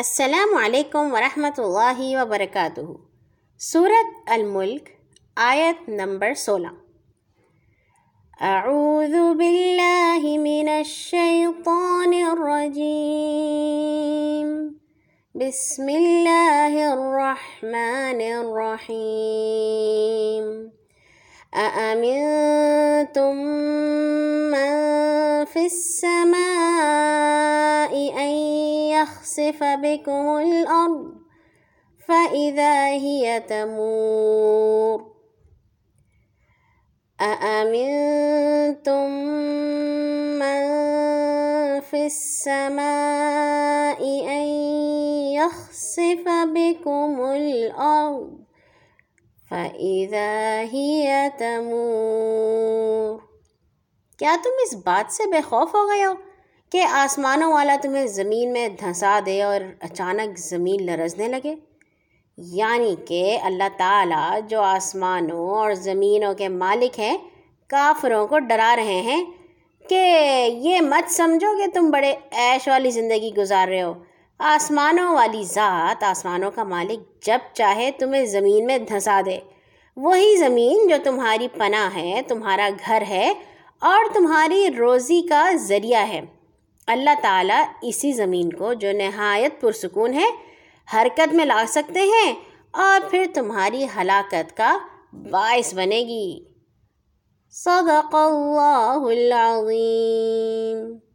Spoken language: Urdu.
السلام علیکم ورحمۃ اللہ وبرکاتہ۔ سورت الملک، آیت نمبر سولہ۔ اعوذ باللہ من الشیطان الرجیم۔ بسم اللہ الرحمن الرحیم۔ اامنتم من فی السماء يخسف بكم الارض فاذا هي تمور أأمنتم من في السماء أن يخسف بكم الأرض فإذا هي تمور؟ کیا تم اس بات سے بے خوف ہو گئے ہو؟ کہ آسمانوں والا تمہیں زمین میں دھنسا دے اور اچانک زمین لرزنے لگے۔ یعنی کہ اللہ تعالیٰ جو آسمانوں اور زمینوں کے مالک ہیں، کافروں کو ڈرا رہے ہیں کہ یہ مت سمجھو کہ تم بڑے عیش والی زندگی گزار رہے ہو۔ آسمانوں والی ذات، آسمانوں کا مالک جب چاہے تمہیں زمین میں دھنسا دے۔ وہی زمین جو تمہاری پناہ ہے، تمہارا گھر ہے اور تمہاری روزی کا ذریعہ ہے۔ اللہ تعالیٰ اسی زمین کو جو نہایت پرسکون ہے، حرکت میں لا سکتے ہیں اور پھر تمہاری ہلاکت کا باعث بنے گی۔ صدق اللہ العظیم۔